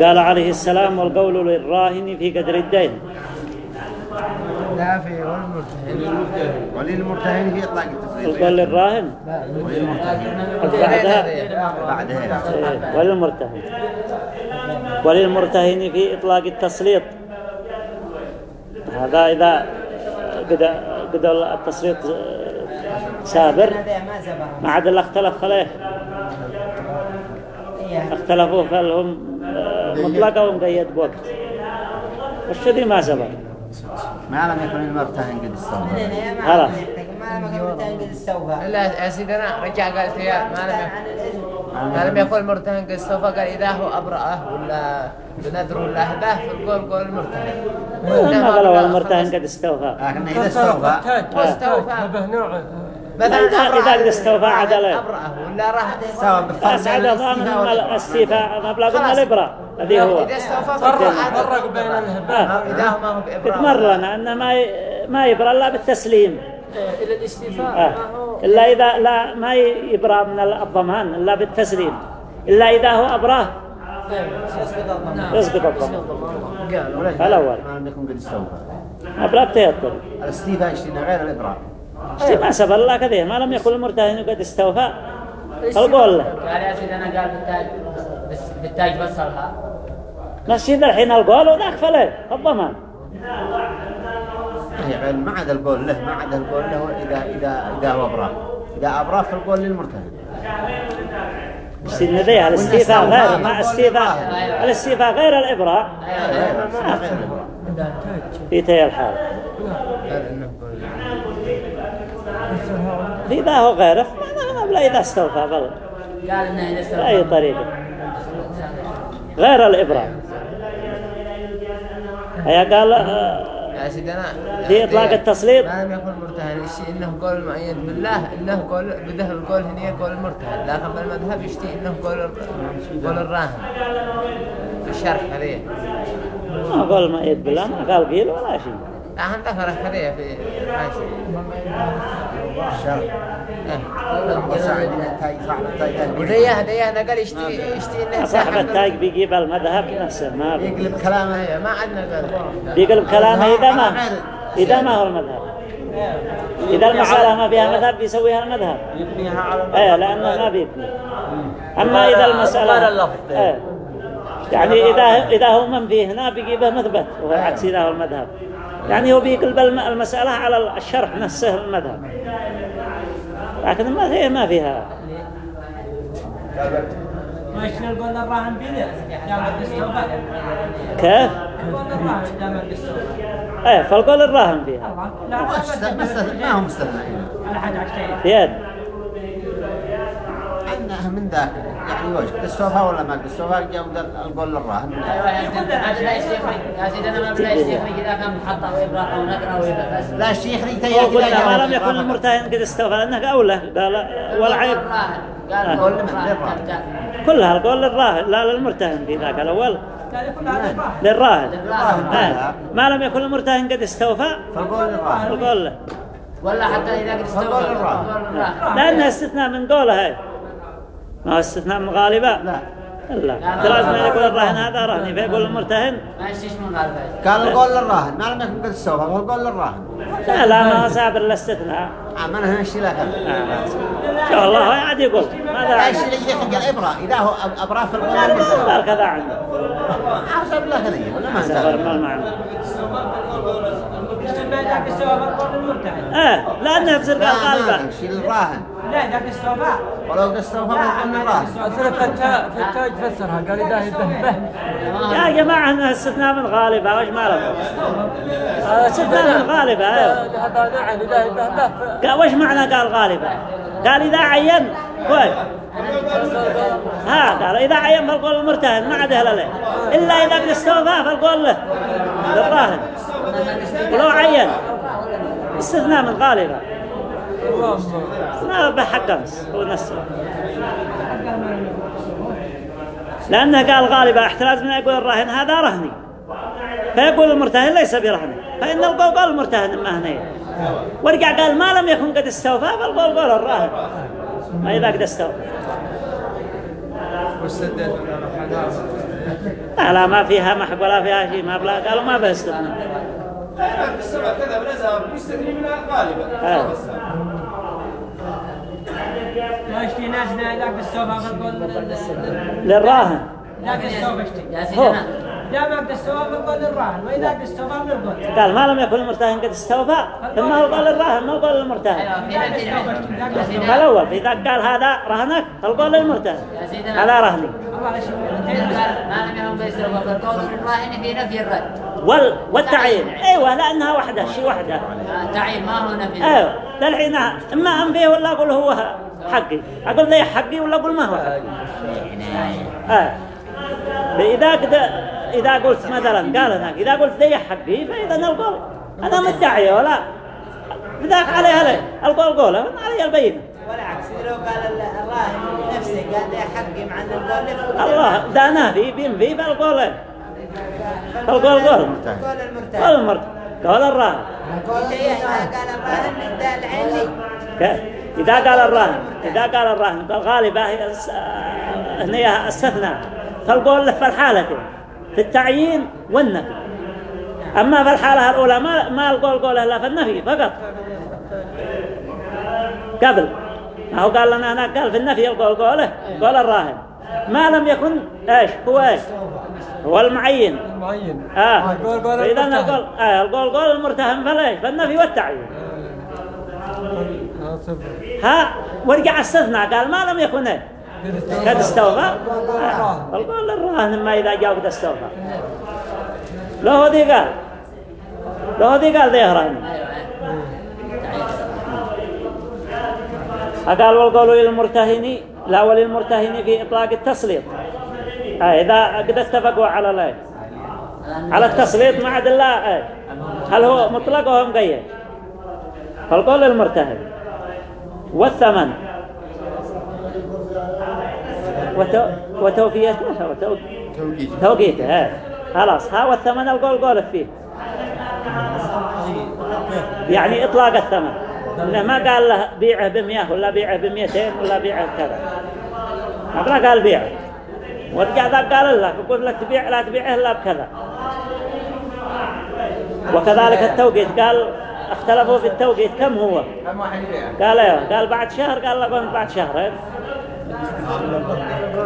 قال عليه السلام والقول للراهن في قدر الدين. لا في والمرتهن. وللمرتهن في إطلاق التفريط القول للراهن؟ بعدها. بعدها. وللمرتهن. وللمرتهن في إطلاق التسليط. هذا إذا قد قد التسليط سابر ما عاد إلا اختلف خليه اختلفوا فهل هم مطلقة ومقيد بوقت. والشذي ما سبق ما لم يكن المرتهن قد استوى خلاص. ما لم يكن متنقل السوفة لا يا سيدنا رجع قال يا ما لم يكن ما لم يكن المرتهن قد سوف قال إذا هو أبرأه ولا بنذر ولا هداه فالقول قول المرتهن ما قالوا المرتهن قد استوفى لكن إذا استوفى. واستوفى إذا- إذا قد استوفى عدله. أبرأه ولا راح سواء أسعد ضامن الاستيفاء مبلغ من. الإبرة الذي هو. إذا استوفى فرق بين الهباء. آه. إذا هو ما هو بإبرأه بتمر لنا أنه ما ما يبرى إلا بالتسليم. إلى الاستيفاء. آه. إلا إذا لا ما يبرى من الضمان إلا بالتسليم. إلا إذا هو أبراه يسقط الضمان. وليس- الأول. ما يكن قد استوفى. أبراه تيطر الاستيفاء يشتري غير الإبراء. شيء ما سبر الله كذا ما لم يكن المرتهن قد استوفى. القول له قال يا سيدي أنا قال بالتاج بس بالتاج بصلها ماشي ذا الحين القول وذاك فليه الضمان. علم ما عدا القول له ما عدا القول له إذا إذا إذا هو أبراه. إذا أبراه فالقول للمرتهن. سيدنا ذي الاستيفاء غير ما استيفاء الاستيفاء غير الإبراء غير غير الإبراء في تي الحال. إذا هو غيره. ما لا إذا استوفى بل قال إنه إذا استوى بأي طريقة غير الإبراء هي قال آه، يا سيدنا في إطلاق التسليط ما لم يكن مرتهن يشتي إنه قول معين بالله. إنه قول بده القول هنا قول المرتهن لكن بالمذهب يشتي إنه قول قول الراهن. الشرح هذه ما قال ما يد بالله. ما قال قيل ولا شيء. لكن ذكر هذه في وسعد التاج صاحب التاج يشتي يشتي إنه صاحب التاج بيجيب المذهب نفسه ما بي- يقلب كلامه ما عندنا قال بيقلب كلامه إذا ما إذا ما هو المذهب. إذا المسألة ما فيها مذهب بيسويها المذهب. يبنيها على إيه لأنه ما بيبني. أما إذا المساله غير اللفظ. إيه. يعني اذا إذا هو من فيه هنا بيجيبه مثبت وهو عكس إذا هو المذهب. يعني هو بيقلب الم- المساله على الشرح نفسه المذهب لكن ما فيها ما فيها الراهن بيده كيف إيه فالقول الراهن فيها لا ما هو مستثنى على حد عشتين في يد عندها من ذاك يعني وجه. السوفا ولا ما السوفا جاود القول للراهن. أيوه يا سيدي عشان لا يستخرج يا سيدي أنا ما بلا يستخرج إذا كان محطه وابره أو نقره وابره بس. لا يا قلنا ما لم يكن المرتهن قد استوفى لأنه قوله قال والعيب الراهن قال آه. قول الراهن كلها القول للراهن لا للمرتهن في ذاك الأول. للراهن. للراهن. آه. ما لم يكن المرتهن قد استوفى فالقول للراهن. القول له. ولا حتى إذا قد الراهن لأنها استثناء من قوله. هاي ما هو استثناء من غالبا؟ لا. لا ترى ما يقول الرهن هذا رهني فيقول المرتهن؟ ما يشتيش من غالبا. قال القول للراهن ما لم يكن قد السوفا فالقول للراهن لا لا ما هو سابر الاستثناء ما أنا همشي لك آه. شو الله عاد يقول. ماذا الشيء اللي يخرج الإبرة إذا هو أبراه في القول قال كذا عنده حسب له هذه ولا ما سفر سافر ما المعنى القول إيه لأنها تصير قال شيء للراهن لا ذاك السوفاء ولو فسرها قال يا جماعة انها استثناء من غالبا وش ما لكم استثناء من أيوه هذا نعم إذا يذهبه قال وش معنى قال غالبا قال إذا عين. كويس ها قال إذا عين فالقول المرتهن ما عاد أهل له إلا إذا قد استوفى فالقول له. للراهن ولو عين. استثناء من غالبا ما بحق أمس هو نفسه. لأنه قال غالبا احتراز من يقول الراهن هذا رهني. فيقول المرتهن ليس برهني فإن القول قول المرتهن ما هني ورجع قال ما لم يكن قد استوفى فالقول قول الراهن ما إذا قد استوفى. لا لا ما فيها محق ولا فيها شيء ما بلا قالوا ما بيستثنى السبع كذا بالأزهر يستثني منها غالبا. آه. لا ناس ذاك السوفا للراهن ذاك السوفا هو. لا ما قد للراهن قد قال ما لم يكن المرتهن قد استوفى. ثم هو قال الراهن ما هو قال المرتهن أيوه في نفس العلم. يا سيدنا فالأول إذا قال هذا رهنك فالقول للمرتهن هذا رهني ما لم يكن للراهن في نفي الرد. وال والتعيين. أيوة لأنها وحدة شيء وحدة. آه، تعيين ما هو نفي أيوه للحين إما أنفيه ولا أقول هو حقي. أقول ذي حقي ولا أقول ما هو حقي؟ آه. إذا قد إذا قلت مثلا قال هناك إذا قلت ذي حقي فاذا القول. أنا مدعي ولا. بذاك عليها لي القول قوله ما علي البينة. والعكس لو قال ال- الراهن نفسه قال لي حقي مع ان القول الله ده نافي بينفي فالقول القول قول قول. قول المرتهن المرت قول الراهن. إذا قال الراهن ده العين لي ك- إذا قال الراهن إذا قال الراهن قال غالبا آه، هي أستثناء. فالقول له في الحالتين في التعيين والنفي. أما في الحالة الأولى ما ما القول قوله إلا في النفي فقط. قبل. ما هو قال لنا أنا قال في النفي القول قوله قول الراهن. ما لم يكن إيش؟ هو إيش؟ هو المعين. معين آه. القول قول فإذا المرتهن. القول آه القول قول المرتهن فليش؟ فالنفي والتعيين. آه، ها ورجع استثنى قال ما لم يكن؟ قد استوفى آه، القول الراهن ما إذا جاء قد استوفى له ذي قال. له ذي قال ذي راهن قال والقول للمرتهن لا وللمرتهن في إطلاق التسليط. آه إذا قد اتفقوا على لا. على التسليط ما عاد الله آه. هل هو مطلق أو مقيد فالقول للمرتهن والثمن. وتو... وتوفيته. وتو... توقيته. خلاص. ها والثمن القول قولك فيه. يعني إطلاق الثمن. إنه ما قال له بيعه بمئة ولا بيعه بمئتين ولا بيعه كذا ما قال بيعه. ورجع ذاك قال لك يقول لك تبيع لا تبيعه إلا بكذا. وكذلك التوقيت. قال اختلفوا في التوقيت. كم هو؟ كم واحد يبيع قال أيوه قال بعد شهر قال لكم بعد شهرين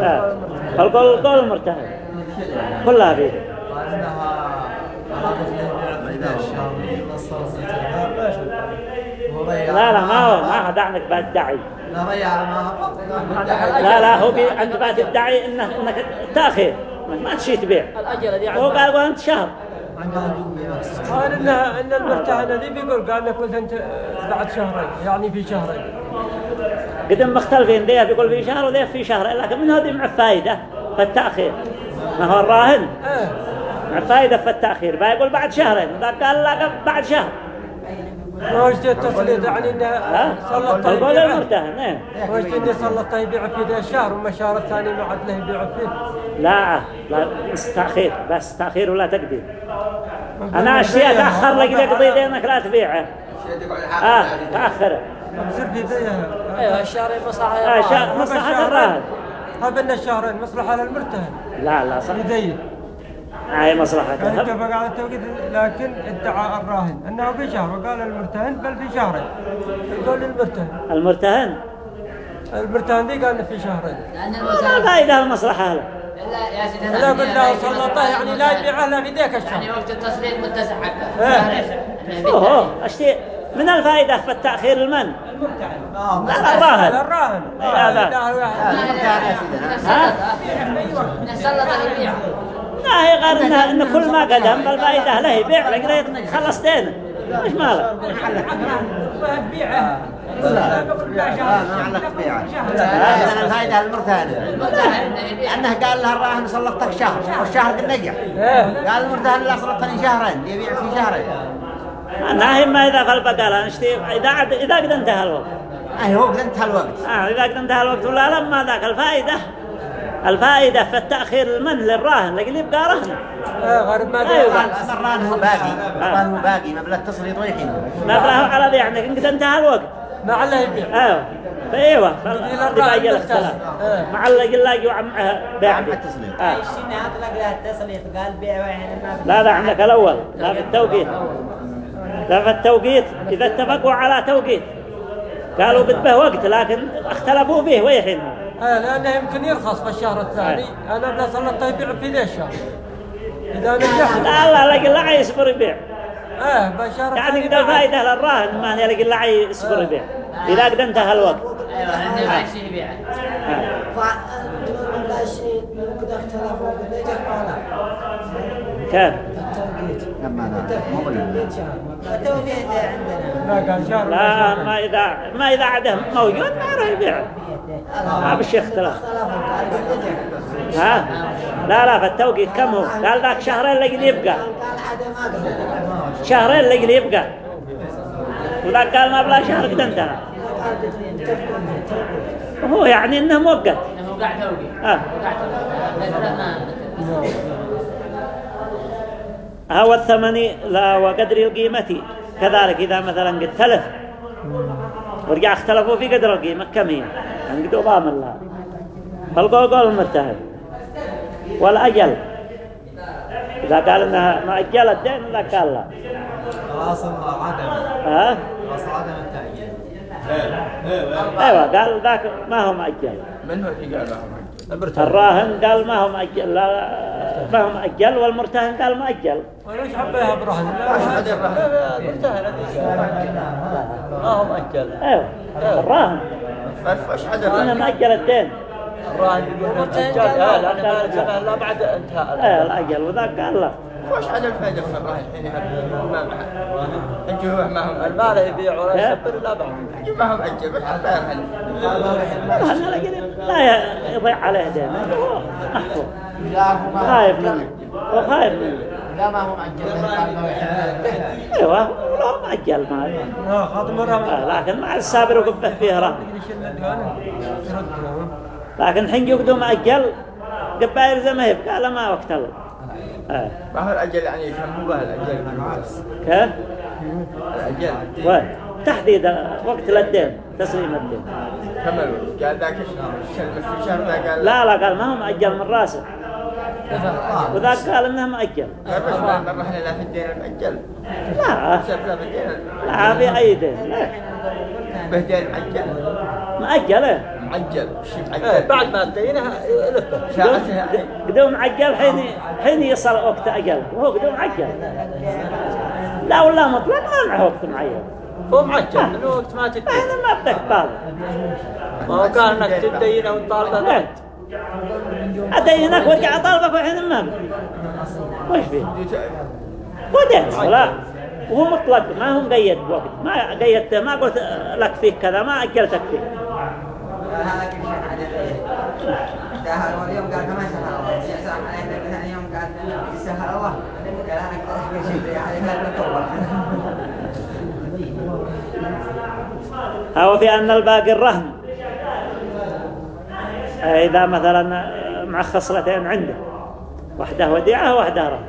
آه. القول قول المرتهن كلها فيه لا لا ما هو ما بدعي لا ضيع ما لا لا هو بي أنت بعد تدعي انه إنك تاخير ما تشي تبيع. هو قال قال أنت شهر. قال إن إن المرتهن الذي بيقول قال لك قلت أنت بعد شهرين يعني في شهرين. قدم مختلفين ذي بيقول في شهر وذي في شهر لكن من هذه مع فايدة؟ فالتأخير. ما هو الراهن؟ إيه. مع فايدة في التأخير بيقول بعد شهرين قال لا بعد شهر. وجدت التسليط يعني ها؟ سلط القول يبيعه المرتهن إيه وجدت إنه سلط يبيع في ذا الشهر وما الشهر الثاني ما عاد له يبيع فيه لا لا بس تأخير بس تأخير ولا تقديم. أنا أشياء تأخر لك يقضي دينك لا تبيعه. آه تأخر. بصير في ذا. أيوه الشهر مصلحة آه مصلحة الراهن. هذا إنه الشهرين مصلحة للمرتهن. لا لا صح. يدين هاي مصلحة كان اتفق على التوقيت لكن ادعى الراهن انه في شهر وقال المرتهن بل في شهرين يقول للمرتهن المرتهن المرتهن ذي قال في شهرين لأن لا المسلم فائدة المصلحة له لا يا سيدنا لا له سلطه يعني لا يبيعه الا في ذاك الشهر يعني وقت التصريف متسع حقه إيه. اوه اشتي من الفائدة في التأخير المن لا لا الراهن الراهن لا، لا. لا واحد من السلطة يبيع لا هي غير إن, إن كل ما قدم بالفائدة له يبيع لك خلص دينه مش مالك بيعه لا ما عليك بيعه الفائدة المرتهن أنه قال له الراهن سلطتك شهر والشهر قد نجح. قال المرتهن لا سلطتني شهرين يبيع في شهرين. أنا ما إذا في البقالة نشتي إذا إذا قد انتهى الوقت. أي هو قد انتهى الوقت. آه إذا قد انتهى الوقت ولا لما ذاك الفائدة. الفائدة في التأخير المن للراهن لكن يبقى رهن. إيه غير ما أيوة. قال أصلا الراهن هو باقي الراهن هو باقي مبلغ التصريط ويحين مبلغه على ذي يعني قد انتهى الوقت. ما عليه يبيع أيوه. فأيوة. فالباقي. الاختلاف إيه. مع اللي يلاقي وعمها بيع. عم بيه. التسليم. آه. الشيء اطلق لها التسليط قال بيع لا لا عندك الأول. لا في التوقيت. لا في التوقيت. إذا اتفقوا على توقيت. قالوا بده وقت لكن اختلفوا به ويحين آه لأنه يمكن يرخص في الشهر الثاني. أنا بلا سلطته يبيع في ذا الشهر إذا نجح لا لا لقي لا يصبر يبيع. آه بالشهر يعني قد بعد. الفائدة للراهن ما يلاقي لا يصبر يبيع. إذا قد انتهى الوقت. أيوه عنده ما يبيع. آه. شيء ولا كان. لما. التوفيق عندنا لا قال شهر لا ما إذا ما إذا عده موجود ما راح يبيع. ما بشي اختلاف. ها؟ لا لا في التوقيت كم هو؟ قال ذاك شهرين اللي يبقى. شهرين اللي يبقى. وذاك قال ما بلا شهر قد انتهى. هو يعني إنه مؤقت إنه قاعد توقي آه. قاعد توقي لا ما هو الثمن لا وقدر القيمة. كذلك إذا مثلا قد تلف. ورجع اختلفوا في قدر القيمة. كم هي؟ يعني قد ضامن لها فالقول قول المتهم والأجل. إذا قال إنها مأجل الدين لا قال لا. اصل عدم ها؟ اصل عدم التأجيل أيوة قال ذاك ما هو مأجل من هو اللي قال لهم الراهن قال ما هو مأجل لا ما هو مأجل والمرتهن قال مأجل وليش حبيها برهن لا مرتهن ما هو مأجل أيوة الراهن وش عدد أنا مأجل الدين الراهن يقول مأجل لا ما بعد انتهاء إيه الأجل وذاك قال لا وش عدد الفائدة في الراهن الحين يحب ما الجموع ما هم ما له يبيع ولا يسبر بعد الجموع ما هم أنا لقيت لا يضيع عليه هو محفوظ خايف منه. هو خايف منه. لا ما هو معجل أيوه لو مأجل ما لا خاطر مرة. آه، لكن مع السابر وقفه فيه رهن لكن الحين يقدوا مأجل قبائل زي ما يبقى لا ما وقت الله آه. ما هو الأجل يعني الأجل كيف؟ الأجل. وين؟ تحديد وقت للدين تسليم الدين. كمل قال ذاك في شهر قال لا. لا قال ما هو مأجل من راسه. وذاك قال إنه مأجل. لا بس ما رحنا لا في الدين المأجل. لا. لا في الدين لا في أي دين لا به دين مأجل مأجل. إيه. معجل معجل بعد ما تدينها يلفه ساعتها قدوم معجل حين حين يصل وقت أجل. وهو قدوم معجل لا ولا مطلق ما معه وقت معين. هو معجل من وقت ما تدين ما بدك طالب ما هو كان انك تدينه وتطالبه لا. أدينك ورجع طالبك وحين بدي وش فيه؟ ودين ولا. وهو مطلق ما هو مقيد بوقت. ما قيدته ما قلت لك فيه كذا ما أجلتك فيه أو في أن الباقي الرهن. إذا مثلا مع خصلتين عنده. واحدة وديعة وواحدة رهن.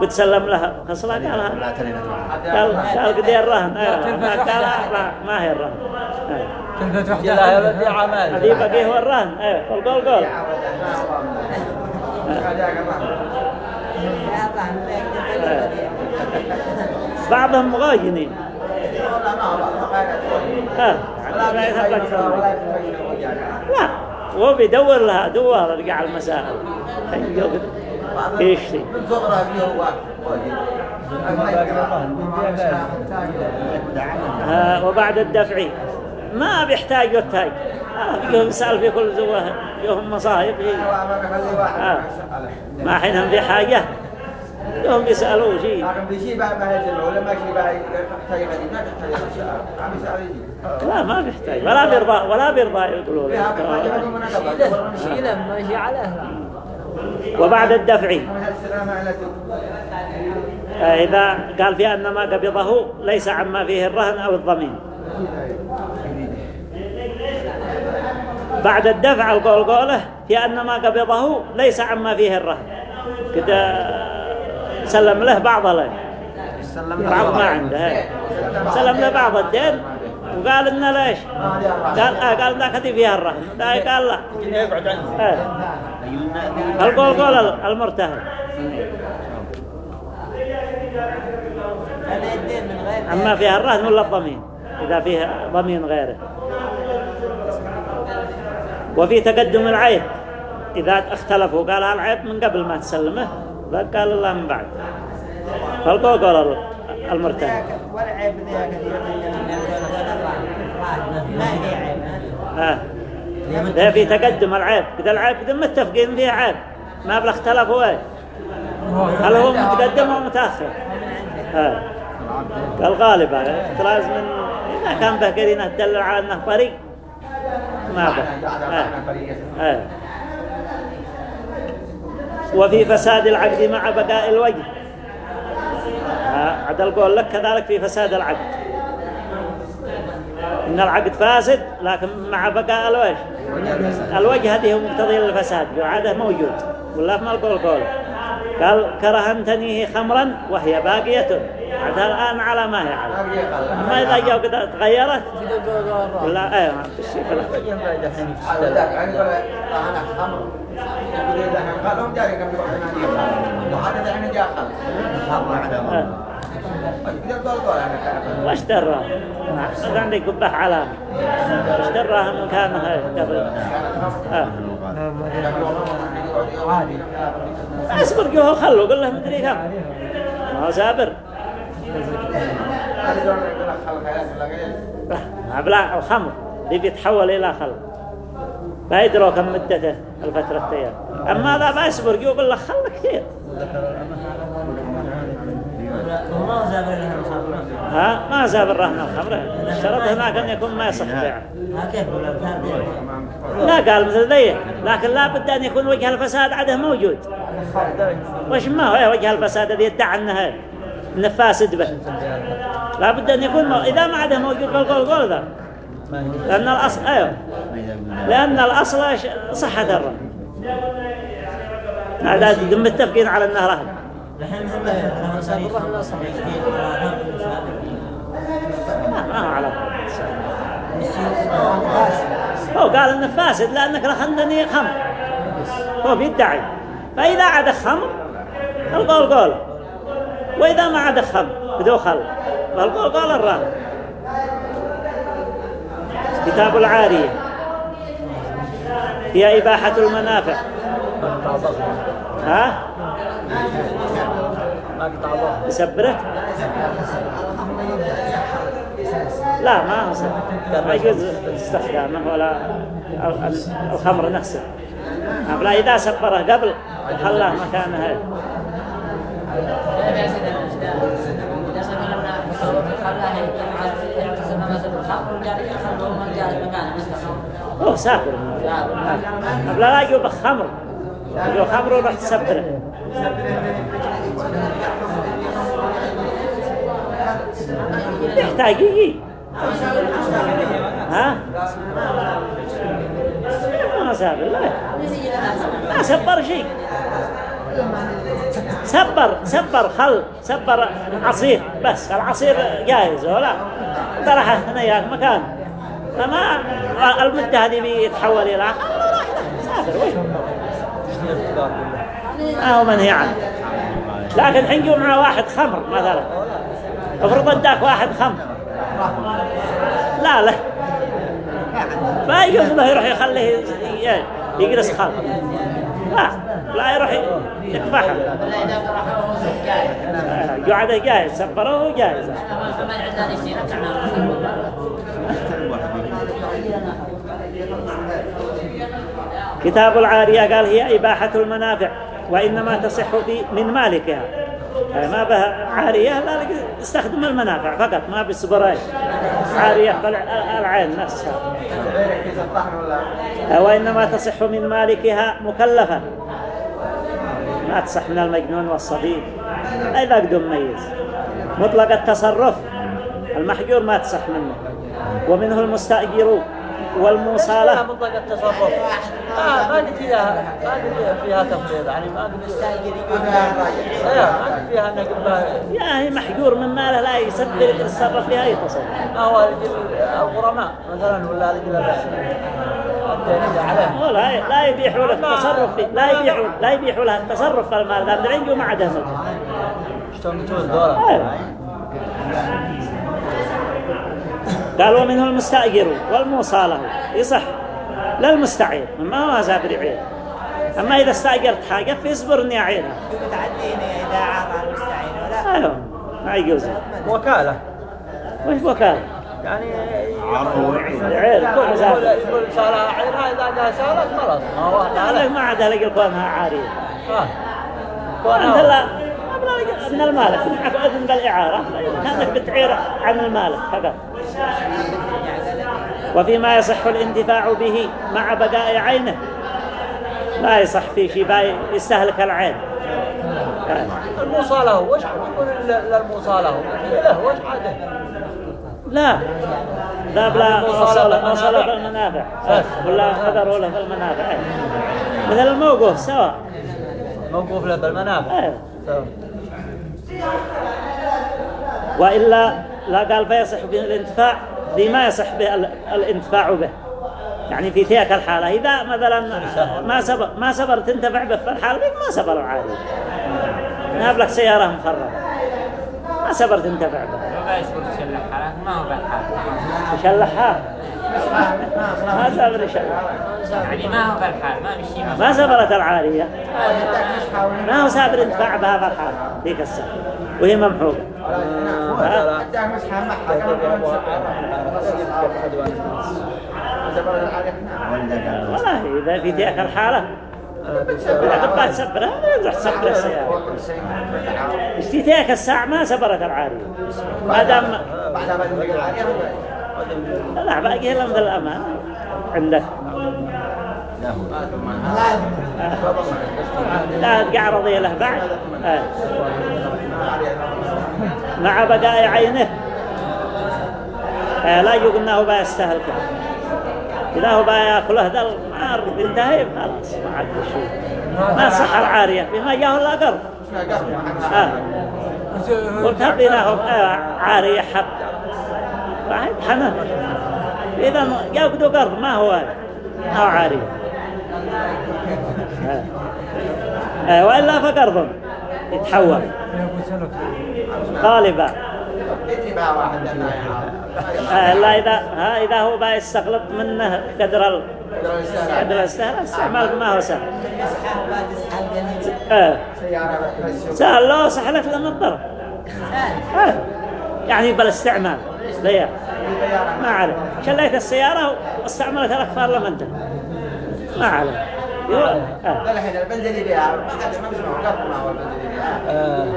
بتسلم لها خصلة قالها تلين قال قال قد هي الرهن. ما ما هي الرهن. تلفت وحدة. يبدي عمال هذه بقي هو الرهن. قول قول قول. بعضهم مغاجنين ما. لا. هو بيدور لها دوار رجع المسائل يشتري ها وبعد الدفع ما بيحتاج يحتاج آه، يوم يسأل في كل زواه يوم مصايب آه. ما حينهم في يوم يسألوا شيء لكن بيجي بعد ما يجي ولا ما يجي بعد يحتاج ما تحتاج عم يسأل لا ما بيحتاج ولا بيرضى ولا بيرضى يقولوا له. شيله ماشي عليه وبعد الدفع إذا قال في أن ما قبضه ليس عما فيه الرهن أو الضمين بعد الدفع القول قوله في أن ما قبضه ليس عما فيه الرهن كده سلم له بعض له. بعض ما عنده. سلم له بعض الدين. وقال إن ليش؟ قال آه قال ذاك هذه فيها الرهن لا قال لا. آه. القول قول المرتهن. أما فيها الرهن ولا الضمين إذا فيها ضمين غيره. وفي تقدم العيب. إذا اختلفوا قال العيب من قبل ما تسلمه. قال الله من بعد فالقول قول المرتهن ولا عيب ذاك ما هي عيب آه. ده في تقدم العيب كذا العيب كذا متفقين فيه عيب ما بلا اختلفوا إيه هل هو متقدم أو متأخر آه. قال غالبا احتراز من إذا كان به قرينة تدل على أنه طريق ما به آه. آه. وفي فساد العقد مع بقاء الوجه. عدل القول لك كذلك في فساد العقد. إن العقد فاسد لكن مع بقاء الوجه. الوجه هذه هو مقتضي الفساد وعاده موجود. ولا ما القول قول قال كرهنتنيه خمرا وهي باقية. عادها الآن على ما هي على؟ أما إذا جاء كده تغيرت؟ ما كان أنا كذا وش دراه نعم. هذا عندك قبح علامة وش دراه مكانها قبل آه. عادي اصبر جوه خلوا قل له مدري كم ما هو سابر أبلا الخمر اللي بيتحول إلى خل ما يدروا كم مدته الفترة أيام أما هذا ما يصبر يقول لك خل كثير ها؟ ما زاب الرهن الخمر. الشرط هناك أن يكون ما يصح بيعه. لا قال مثل ذي. لكن لا بد أن يكون وجه الفساد عده موجود. وش ما هو وجه الفساد الذي يدعى أنه فاسد به لا بد أن يكون مو... إذا ما عده موجود بالقول قول ذا. لأن الأصل أيوه. لأن الأصل صحة الرهن هذا دم متفقين على أنه رهن. الحين هم لهم صريح ما هو على هو قال إنه فاسد لأنك رهنتني خمر. هو بيدعي. فإذا عاد خمر القول. قول وإذا ما عاد خمر بدو خل فالقول قول الراهن كتاب العارية. هي إباحة المنافع. ها؟ يسبره؟ لا ما هو ما يجوز استخدامه ولا ال- ال- الخمر نفسه. لا إذا سبره قبل وخلاه مكانه. هو سافر لا لا يجوا بخمر يجوا خمر وراح تسبره. يحتاج يجي. ها؟ ما سافر لا. ما سبر شيء. سبر سبر خل سبر عصير. بس العصير جاهز ولا؟ طرحه هنا ياك مكان. فما المدة هذه بيتحول إلى؟ سافر وش ما هو منهي عنه. لكن حين مع واحد خمر مثلا. افرض أداك واحد خمر. لا لا. ما يجوز له يروح يخليه يجلس خمر لا لا يروح يكفحه قعده جاهز سفره جاهز كتاب العارية قال هي إباحة المنافع وإنما تصح من مالكها. ما بها عارية لا استخدم المنافع فقط ما بالسبراش عارية بالعين نفسها. وإنما تصح من مالكها مكلفا. ما تصح من المجنون والصبي. إذا قدم ميز. مطلق التصرف. المحجور ما تصح منه. ومنه المستأجر والموصالة مطلق التصرف. آه ما قلت فيها ما قلت فيها تفريط. يعني ما إيه ما فيها قلت يعني محجور من ماله لا يسبب يتصرف فيها أي تصرف. ما هو الغرماء مثلا ولا عليه ولا لا يبيحوا له التصرف. لا يبيحوا لا يبيحوا له التصرف في المال. ذا من عنده ما ملك شلون تقول دولة أيوة. قال ومنه المستأجر والموصى له يصح لا المستعير. ما هو زابر عين أما إذا استأجرت حاجة فيصبرني عينها متعدين إذا عطى المستعين ولا؟ أيوه ما يجوز. وكالة. وش وكالة؟ يعني عير كل يقول زابر يقول صار عينها إذا جاء سالت خلاص. ما هو لا ما عاد لقى كونها عارية. آه. من المالك معك إذن بالإعارة كأنك بتعير عن المالك فقط وفيما يصح الانتفاع به مع بقاء عينه لا يصح في شيء يستهلك العين الموصى وش يقول للموصى له وش عاده لا لا بلا بالمنافع. وصل في المنافع ولا قدروا له في المنافع مثل الموقوف سواء موقوف له بالمنافع أيوه. وإلا لا قال فيصح به الانتفاع فيما يصح به ال- الانتفاع به. يعني في تلك الحالة إذا مثلا ما صبر ما صبر تنتفع به في الحالة ما صبر عادي نهب لك سيارة مخربة. ما صبر تنتفع به. ما يصبر تشلح حالك؟ ما هو بالحال يشلحها ما صبر يشلح يعني ما هو بالحال ما مشي ما صبرت العارية ما هو صابر ينتفع بها الحالة ذيك السنة. وهي ممحوقة. ها؟ والله إذا في تلك الحالة. تبقى تسبرها ما تروح تسبر السيارة. تلك الساعة؟ ما سبرت العارية ما دام لا باقي إلا مثل الأمان. عندك لا تقع رضي له بعد. آه. مع بقاء عينه. آه لا يقول هو بيستهلكه إذا هو بياكله ذا النار بينتهي خلاص ما عاد شيء ما صح العارية بما جاه إلا آه. قلت هبينا هو آه عارية حق واحد حنا إذا يأخذوا قرض ما هو؟ عارية آه. آه. وإلا فقرض يتحول. لنا آه لا إذا ها إذا هو بقى يستغلط منه قدر ال... قدر الاستهلاك استعمال ما هو سهل. بس سهل لو سحلت لما الضرر آه. يعني بالاستعمال ليه ما عليه شليت السيارة واستعملت الأكفار انت ما عليه آه. الحين البنزين اللي بيها ما حد ما بيسمعه قط ما هو البنزين اللي بيها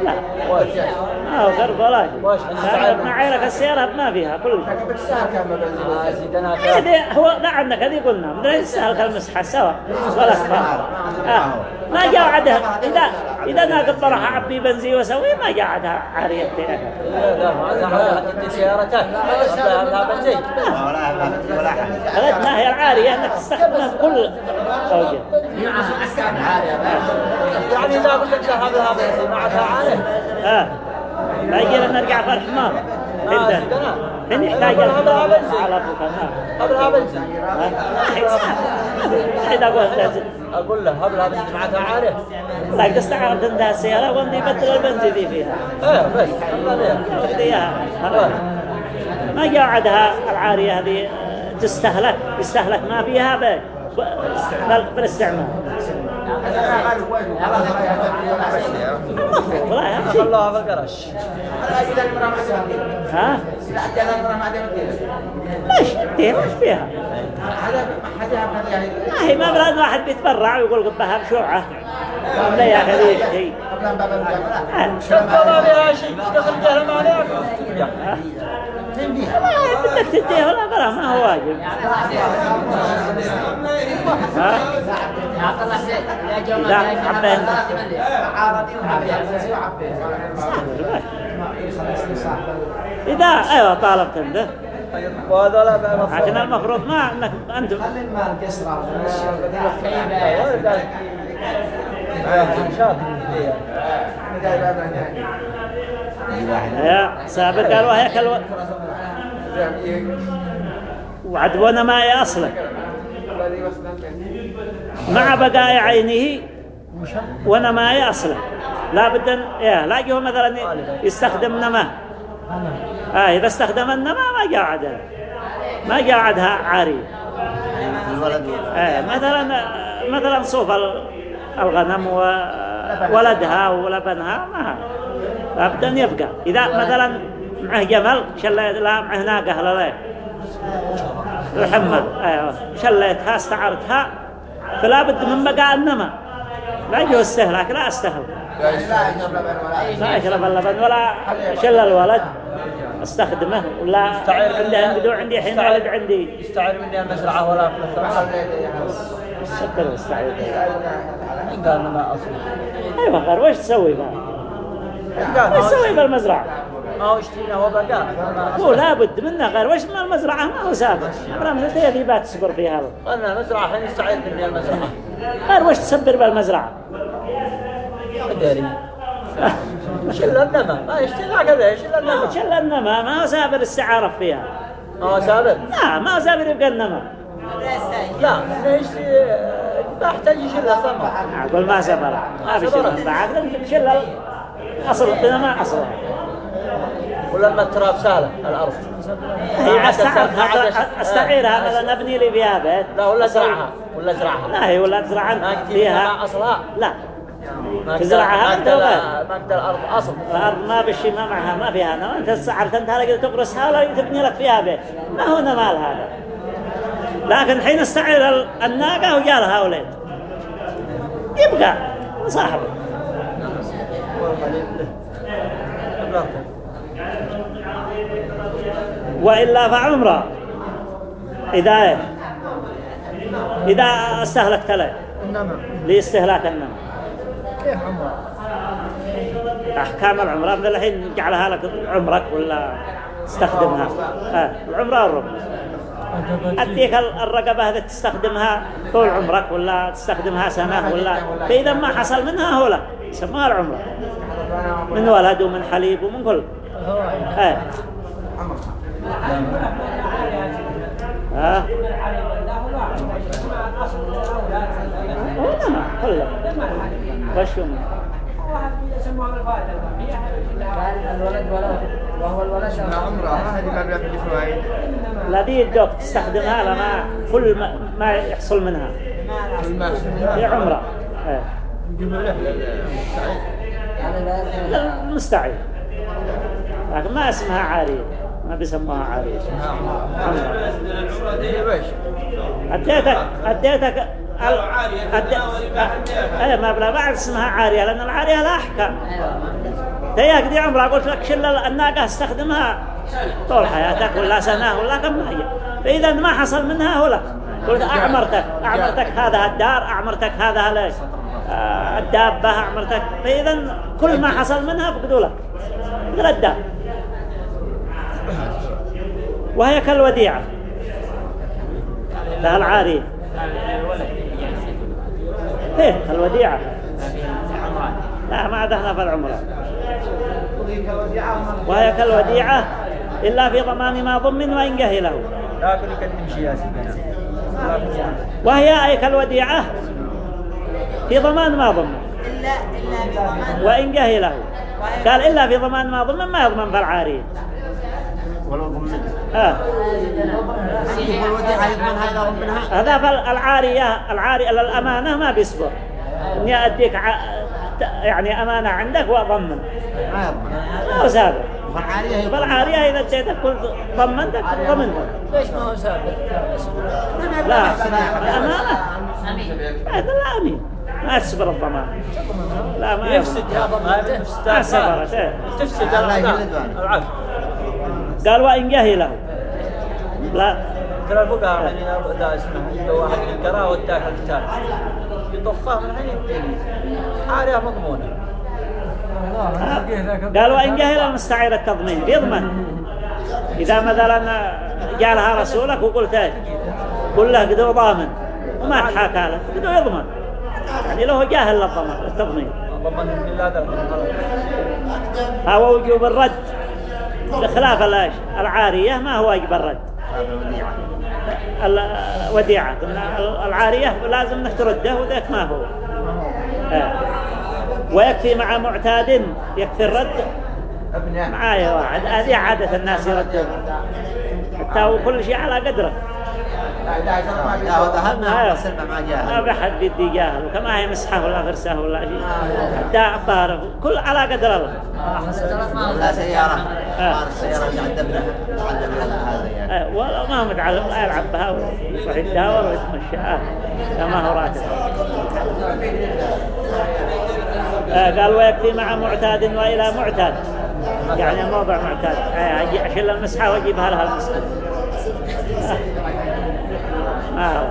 لا ما هو قرب ولا شيء معيرك السيارة ما فيها كل شيء بتسهل كم آه، هذه هو لا عندك هذه قلنا بدنا نستهلك المسحة سوا ولا آه. ما جاء عدها إذا إذا ناقض طرح أعبي بنزين وسوي ما جاء عدها عارية لا ما عندها حد سيارتك لا بنزين ولا هذا ما هي العارية أنك تستخدمها في كل زوجة يعني إذا قلت لك هذا هذا بنزين معك آه. ما يجي لنا نرجع في الحمار آه، حين زيدنا. حين يحتاج هذا بنزين. على فوق هذا بنزين إذا قلت لازم أقول له. هذا بنزين معك عاله لكن استعرضت عندها السيارة وانت يبدل البنزين دي فيها. إيه بس. تاخذ إياها. ما جاء عدها العارية هذه. تستهلك. يستهلك. ما فيها ب- بال- بالاستعمال المفروض لا يا شيء. الله في القرش ها وش فيها ما هي ما بلاد واحد بيتبرع ويقول قبها بشوعة لا يا أخي شيء بدك تديه ولا ما هو واجب إذا أيوة طالبت بقى لكن المفروض ما انك أنتم خلي المال وهي وعدونا ما أصله مع بقاء عينه ونماء أصله لا بد أن لا هو مثلا يستخدم نماء آه إذا استخدم النماء ما قاعد ما قاعدها عارية. آه مثلا مثلا صوف ال- الغنم وولدها ولبنها ما لابد أن يبقى. إذا مثلا معه جمل شليت لا معه ناقة لا لا. الحمى أيوه. شليتها استعرتها فلا بد من بقاء النمى. لا يجوز استهلاك لا أستهل. لا يشرب اللبن ولا شل الولد. أستخدمه ولا عندي عندي عندي حين ولد عندي. يستعير مني المزرعة ولا سكر استعيد من قال ما أصل أيوه غير وش تسوي بها وش تسوي بالمزرعة؟ ما هو اشتينا هو بقى هو لابد منه غير وش من المزرعة ما هو سابق. ولا مثل تيذي بات تصبر فيها. قلنا مزرعة حين يستعير مني المزرعة. غير وش تسبر بالمزرعة قدري شل النمى. ما يشتري هكذا شل النمى. شل النمى. ما هو سابر استعارة فيها. ما هو سابق. لا ما هو سابر يبقى النمى. لا ليش ما احتاج يشيلها ثمر أقول ما سبر ما في شل بعد شل أصل النمى أصلها ولما التراب سالة الأرض. هي استعرها استعيرها مثلا نبني لي فيها بيت. لا ولا زرعها ولا زرعها. لا هي ولا تزرعها فيها أصلها. لا. ما تزرعها ما وغير. ما أقدر الأرض أصل. الأرض ما بشي ما معها ما فيها. نمى أنت استعرت أنت لقيت تقرصها ولا تبني لك فيها بيت. ما هو نمال هذا. لكن حين استعير ال- الناقة وجالها ولد يبقى صاحبه. وإلا فعمره إذا إذا استهلكت له لاستهلاك النمى كيف عمره أحكام العمرة. من الحين جعلها لك عمرك ولا تستخدمها؟ آه. العمرة والرب أديك ال- الرقبة هذا تستخدمها طول عمرك ولا تستخدمها سنة ولا فإذا ما حصل منها هو لك يسموها العمرة. من ولد ومن حليب ومن كل. آه. عمره الذي يدوك تستخدمها لما كل ما, يحصل منها في عمره. المستعير لكن ما اسمها عارية ما بيسموها عارية عمرة أديتك أديتك ال... أدي... أه... ما بلا بعد اسمها عارية لأن العارية لها أحكام تياك دي عمرها قلت لك شل الناقة استخدمها. طول حياتك ولا سنة ولا كم هي. فإذا ما حصل منها هو لك. قلت أعمرتك أعمرتك هذا الدار أعمرتك هذا ليش آه، الدابة أعمرتك. فإذا كل ما حصل منها فقدوا لك. الداب وهي كالوديعة. لها العارية إيه الوديعة لا ما دخلنا في العمرة. وهي كالوديعة إلا في ضمان ما ضمن وإن له. لكن يكلم شيء يا سيدنا وهي أي كالوديعة في ضمان ما ضمن إلا إلا بضمان وإن له. قال إلا في ضمان ما ضمن ما يضمن في العارية ولو هذا هذا فالعارية العارية الأمانة ما بيصبر. إني أديك ع... يعني أمانة عندك وأضمن. ما هو سابق. فالعارية إذا اديتك كل ضمنتك ضمنتك ليش ما هو سابق؟ لا. الأمانة. هذا لا أمين. ما تسبر الضمان. لا ما يفسد يفسد ما. تفسد العقد قال وإن جهله لا. ترى الفقهاء يعني لا اسمه لو واحد ينكرها والتاكل الثالث يطفاه من حين يبتلي. عارية مضمونة. قال وإن جهل المستعير التضمين. يضمن. إذا مثلا جاء لها رسولك وقلت إيش قل له قدو ضامن. وما تحاكى له قدو يضمن. يعني له جاهل للضمن التضمين ضمن بالله هو وجوب الرد. بخلاف العارية ما هو واجب الرد قلنا العارية لازم انك ترده وذاك ما هو. ويكفي مع معتاد يكفي الرد. معايا واحد. هذه عادة الناس يردون. حتى كل شيء على قدره. لا ذهبنا سلمة ما ما جاهل بحد بيدي جاهل وكما هي مسحة ولا فرسة ولا شيء. حتى الظاهر كل على قدر الله. لا سيارة. آه. ما السيارة اللي عند ابنها تعلم هذا يعني. آه، ولا ما متعلم. لا يلعب بها ويروح يتداول ويتمشى. آه. كما هو راتب. آه، قال ويكفي مع معتاد وإلى معتاد. يعني موضع معتاد. آه، أشيل المسحة وأجيبها لها المسحة. آه.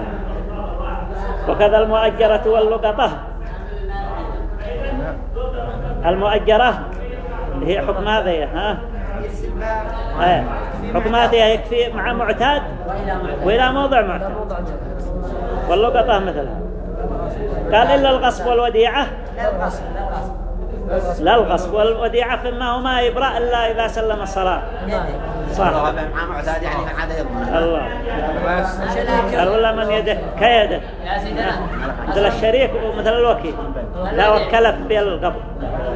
وكذا المؤجرة واللقطة. المؤجرة هي حكم هذه ها؟ آه. حكم هذه يكفي مع معتاد وإلى موضع معتاد. واللقطة مثلها قال إلا الغصب والوديعة. لا الغصب. والوديعة فما هو ما يبرأ إلا إذا سلم الصلاة. صح. مع معتاد يعني ما عاد يضمن. الله. قال ولا من يده؟ كيده. يا سيدنا. مثل الشريك ومثل الوكيل. لا وكلف بالقبض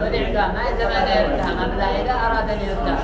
وديع قال ما يتبع إذا يرتاح ما بلا إذا أراد أن يرتاح.